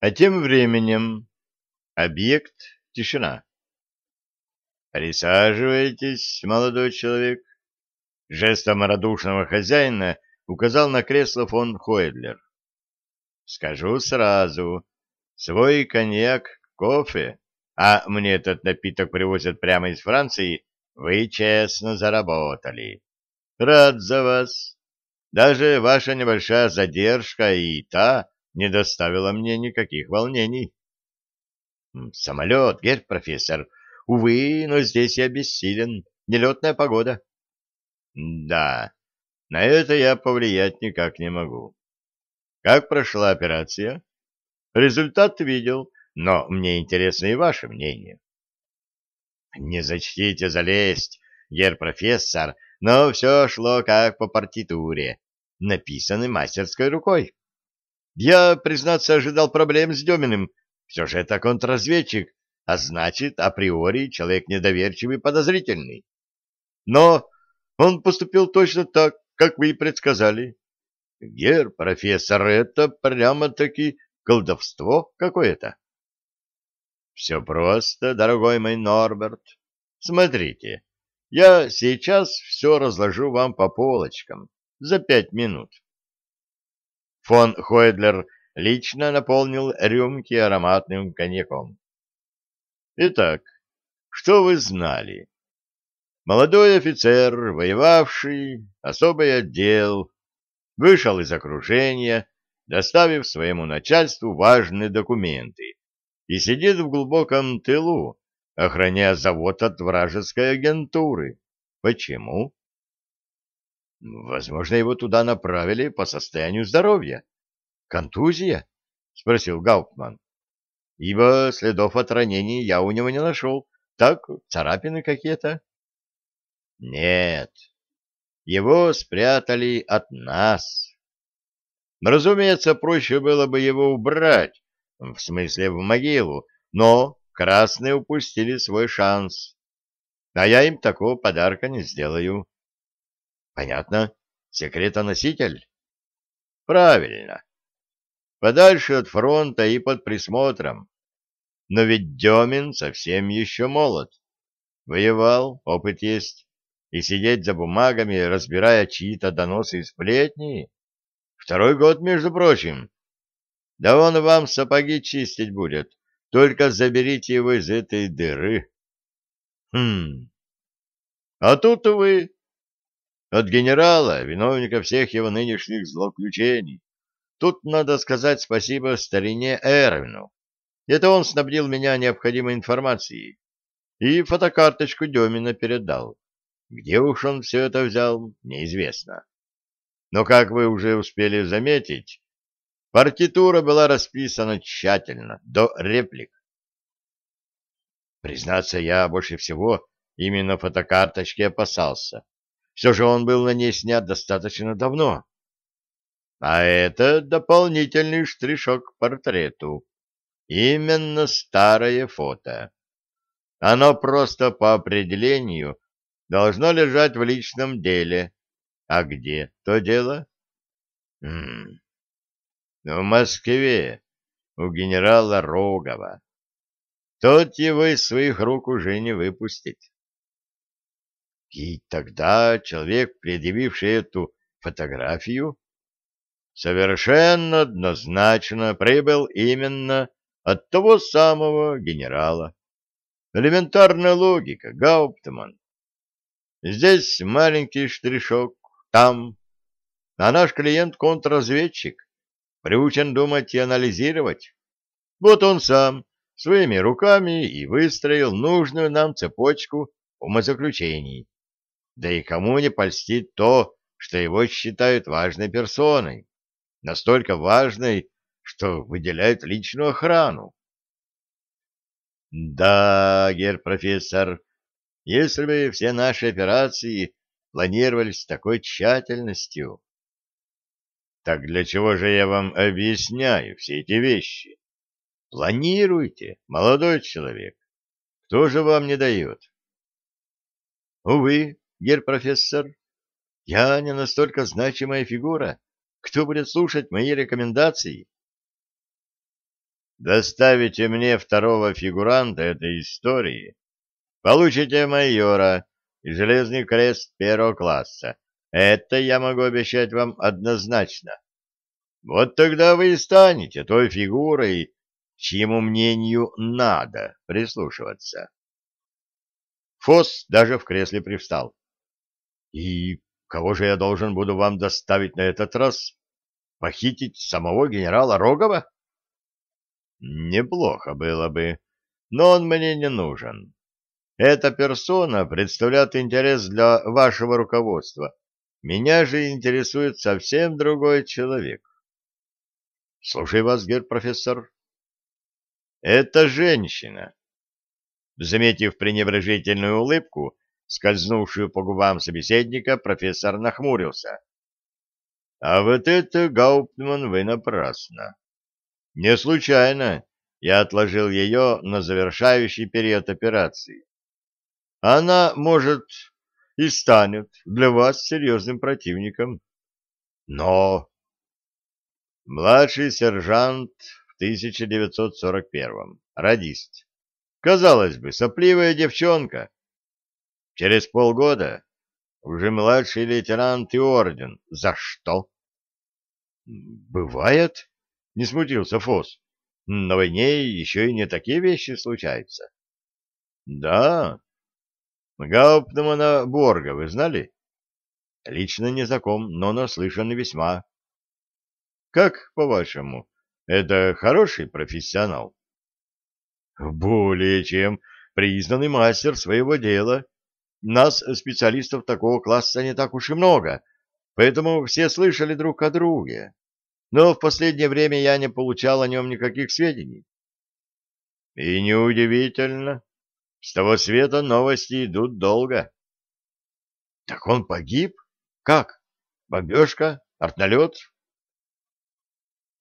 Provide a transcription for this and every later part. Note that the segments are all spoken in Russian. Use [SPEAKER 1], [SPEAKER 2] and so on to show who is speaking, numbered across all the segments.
[SPEAKER 1] А тем временем объект — тишина. «Присаживайтесь, молодой человек». Жестом радушного хозяина указал на кресло фон Хойдлер. «Скажу сразу, свой коньяк, кофе, а мне этот напиток привозят прямо из Франции, вы честно заработали. Рад за вас. Даже ваша небольшая задержка и та не доставила мне никаких волнений. Самолет, герь профессор, увы, но здесь я бессилен. Нелетная погода. Да, на это я повлиять никак не могу. Как прошла операция? Результат видел, но мне интересно и ваше мнение. Не зачтите залезть, гер профессор, но все шло как по партитуре, написанной мастерской рукой. Я, признаться, ожидал проблем с Деминым. Все же это контрразведчик, а значит, априори человек недоверчивый и подозрительный. Но он поступил точно так, как вы и предсказали. Гер, профессор, это прямо-таки колдовство какое-то. Все просто, дорогой мой Норберт. Смотрите, я сейчас все разложу вам по полочкам за пять минут. Фон Хойдлер лично наполнил рюмки ароматным коньяком. Итак, что вы знали? Молодой офицер, воевавший, особый отдел, вышел из окружения, доставив своему начальству важные документы, и сидит в глубоком тылу, охраняя завод от вражеской агентуры. Почему? Возможно, его туда направили по состоянию здоровья. Контузия? Спросил Гауптман. Ибо следов от ранений я у него не нашел. Так, царапины какие-то? Нет. Его спрятали от нас. Разумеется, проще было бы его убрать, в смысле в могилу, но красные упустили свой шанс. А я им такого подарка не сделаю. Понятно? Секретоноситель? Правильно. Подальше от фронта и под присмотром. Но ведь Демин совсем еще молод. Воевал, опыт есть. И сидеть за бумагами, разбирая чьи-то доносы и сплетни. Второй год, между прочим. Да он вам сапоги чистить будет. Только заберите его из этой дыры. Хм. А тут вы от генерала, виновника всех его нынешних злоключений. Тут надо сказать спасибо старине Эрвину. Это он снабдил меня необходимой информацией. И фотокарточку Демина передал. Где уж он все это взял, неизвестно. Но, как вы уже успели заметить, Партитура была расписана тщательно, до реплик. Признаться, я больше всего именно фотокарточки опасался. Все же он был на ней снят достаточно давно. А это дополнительный штришок к портрету. Именно старое фото. Оно просто по определению должно лежать в личном деле. А где то дело? М -м, в Москве, у генерала Рогова. Тот его из своих рук уже не выпустит. И тогда человек, предъявивший эту фотографию, совершенно однозначно прибыл именно от того самого генерала. Элементарная логика, Гауптман. Здесь маленький штришок, там, а наш клиент контрразведчик приучен думать и анализировать. Вот он сам своими руками и выстроил нужную нам цепочку умозаключений. Да и кому не польстит то, что его считают важной персоной, настолько важной, что выделяют личную охрану. Да, гер профессор, если бы все наши операции планировались с такой тщательностью, так для чего же я вам объясняю все эти вещи? Планируйте, молодой человек. Кто же вам не дает? Увы, гер профессор, я не настолько значимая фигура. Кто будет слушать мои рекомендации? доставите мне второго фигуранта этой истории, получите майора и железный крест первого класса. Это я могу обещать вам однозначно. Вот тогда вы и станете той фигурой, чьему мнению надо прислушиваться. Фос даже в кресле привстал. — И кого же я должен буду вам доставить на этот раз? Похитить самого генерала Рогова? — Неплохо было бы, но он мне не нужен. Эта персона представляет интерес для вашего руководства. Меня же интересует совсем другой человек. — Слушай вас, гер профессор. — Это женщина. Заметив пренебрежительную улыбку, скользнувшую по губам собеседника, профессор нахмурился. — А вот это, Гауптман, вы напрасно. Не случайно я отложил ее на завершающий период операции. Она, может, и станет для вас серьезным противником. Но Младший сержант в 1941-м. Радист. Казалось бы, сопливая девчонка. Через полгода уже младший лейтенант и орден. За что? Бывает, не смутился Фос. На войне еще и не такие вещи случаются. Да. Гауптмана Борга вы знали? Лично не знаком, но наслышан весьма. Как, по-вашему, это хороший профессионал? Более чем признанный мастер своего дела. Нас, специалистов такого класса, не так уж и много, поэтому все слышали друг о друге. Но в последнее время я не получал о нем никаких сведений. И неудивительно. С того света новости идут долго. Так он погиб? Как? Бомбежка? Артналет?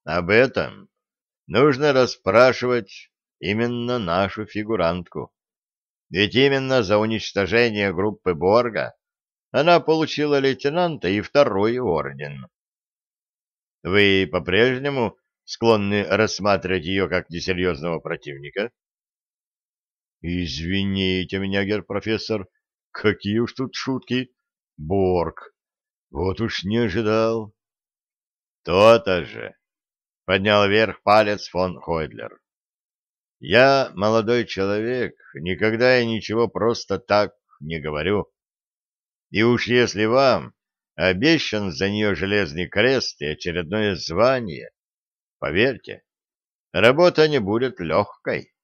[SPEAKER 1] Об этом нужно расспрашивать именно нашу фигурантку. Ведь именно за уничтожение группы Борга она получила лейтенанта и второй орден. Вы по-прежнему склонны рассматривать ее как несерьезного противника? Извините меня, гер-профессор, какие уж тут шутки. Борг, вот уж не ожидал. То-то же. Поднял вверх палец фон Хойдлер. Я, молодой человек, никогда и ничего просто так не говорю. И уж если вам обещан за нее железный крест и очередное звание, поверьте, работа не будет легкой.